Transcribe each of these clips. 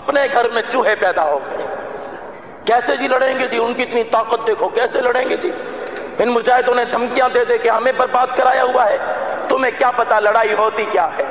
اپنے گھر میں چوہے پیدا ہو گئے۔ کیسے جی لڑیں گے جی؟ ان کی اتنی طاقت دیکھو، کیسے لڑیں گے جی؟ ان مجاہدوں نے دھمکیاں دے دے کہ ہمیں برباد کرایا ہوا ہے۔ تمہیں کیا پتا لڑائی ہوتی کیا ہے؟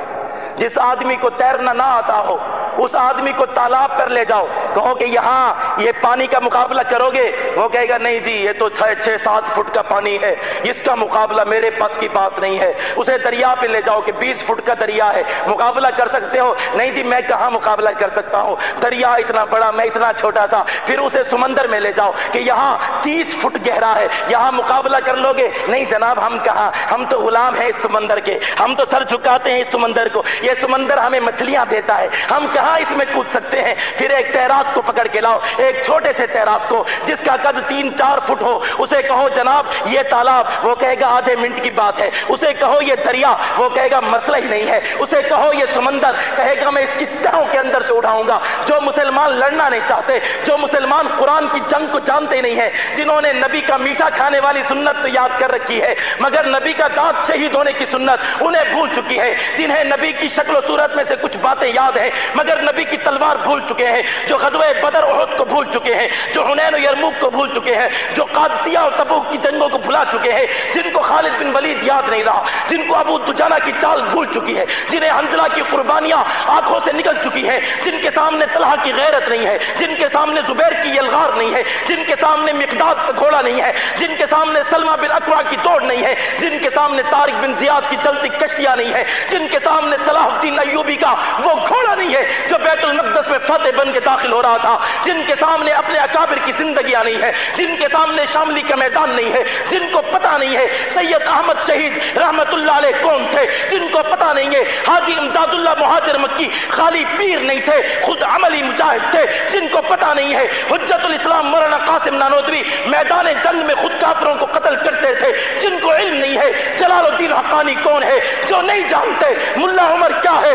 جس آدمی کو تیرنا نہ آتا ہو اس آدمی کو تالاب پر لے جاؤ۔ کہو کہ یہاں یہ پانی کا مقابلہ کرو گے۔ وہ کہے گا، نہیں جی یہ تو چھ چھ، سات فٹ کا پانی ہے۔ اس کا مقابلہ میرے پاس کی بات نہیں ہے۔ اسے دریا پہ لے جاؤ کہ بیس فٹ کا دریا ہے۔ مقابلہ کر سکتے ہو؟ نہیں جی میں کہاں مقابلہ کر سکتا ہوں؟ دریا اتنا بڑا، میں اتنا چھوٹا تھا پھر اسے سمندر میں لے جاؤ کہ یہاں تیس فٹ گہرا ہے۔ یہاں مقابلہ کر لو گے۔ نہیں جناب، ہم کہاں؟ ہم تو غلام ہیں اس سمندر کے۔ ہم تو سر جھکاتے ہیں اس سمندر کو۔ یہ سمندر ہمیں مچھلیاں دیتا ہے۔ ہم کہاں اس میں کود سکتے ہیں۔ پھر ایک تیراک کو پکڑ کے لاؤ۔ ایک چھوٹے سے تیراک کو جس کا قد تین چار فٹ ہو، اسے کہو جناب، یہ تالاب۔ وہ کہے گا آدھے منٹ کی بات ہے۔ اسے کہو یہ دریا۔ وہ کہے گا مسئلہ ہی نہیں ہے۔ اسے کہو یہ سمندر۔ کہے گا میں اس کی تہوں کے اندر سے اٹھاؤں گا۔ جو مسلمان لڑنا نہیں چاہتے، جو مسلمان قرآن کی جنگ کو جانتے نہیں ہیں، جنہوں نے نبی کا میٹھا کھانے والی سنت تو یاد کر رکھی ہے، مگر نبی کا دانت شہید ہونے کی سنت انہیں بھول چکی ہے۔ جنہیں نبی کی شکل و صورت میں سے کچھ باتیں یاد ہیں، مگر نبی کی تلوار بھول چکے ہیں، جو غزوہ بدر عہد کو بھول چکے ہیں، جو حنین و یرموک کو بھول چکے ہیں، جو قادسیہ اور تبوک کی جنگوں کو بھلا چکے ہیں، جن کو خالد بن ولید یاد نہیں رہا، جن کو ابو دجانہ کی چال بھول چکی ہے، جنہیں حنزلہ کی قربانیاں آنکھوں سے نکل چکی ہیں، جن کے سامنے طلحہ کی غیرت نہیں ہے، جن کے سامنے زبیر کی یلغار نہیں ہے، جن کے سامنے مقداد کا گھوڑا نہیں ہے، جن کے سامنے سلمہ بن اکوا کی توڑ نہیں ہے، جن کے سامنے طارق بن زیاد کی چلتی کشتیاں نہیں ہے، جن کے سامنے صلاح الدین ایوبی کا وہ گھوڑا نہیں ہے جو بیت المقدس میں فتح بن کے داخل ہو رہا تھا، جن کے سامنے اپنے اکابر کی زندگیاں نہیں ہے، جن کے سامنے شاملی کا میدان نہیں ہے، جن کو پتا نہیں ہے سید احمد شہید رحمت اللہ علیہ کون تھے، جن کو پتا نہیں ہے حاجی امداد اللہ مہاجر مکی خالی پیر نہیں تھے، خود عملی مجاہد تھے، جن کو پتا نہیں ہے حجت الاسلام مولانا قاسم نانودوی میدان جنگ میں خود کافروں کو قتل کرتے تھے، جن کو علم نہیں ہے، جلال الدین حقانی کون ہے، جو نہیں جانتے، ملا عمر کیا ہے؟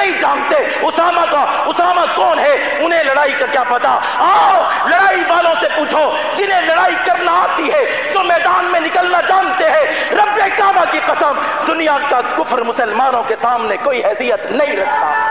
نہیں جانتے۔ اسامہ کا اسامہ کون ہے؟ انہیں لڑائی کا کیا پتا؟ آؤ، لڑائی والوں سے پوچھو۔ جنہیں لڑائی کرنا آتی ہے، جو میدان میں نکلنا جانتے ہیں۔ رب کعبہ کی قسم، دنیا کا کفر مسلمانوں کے سامنے کوئی حیثیت نہیں رکھتا۔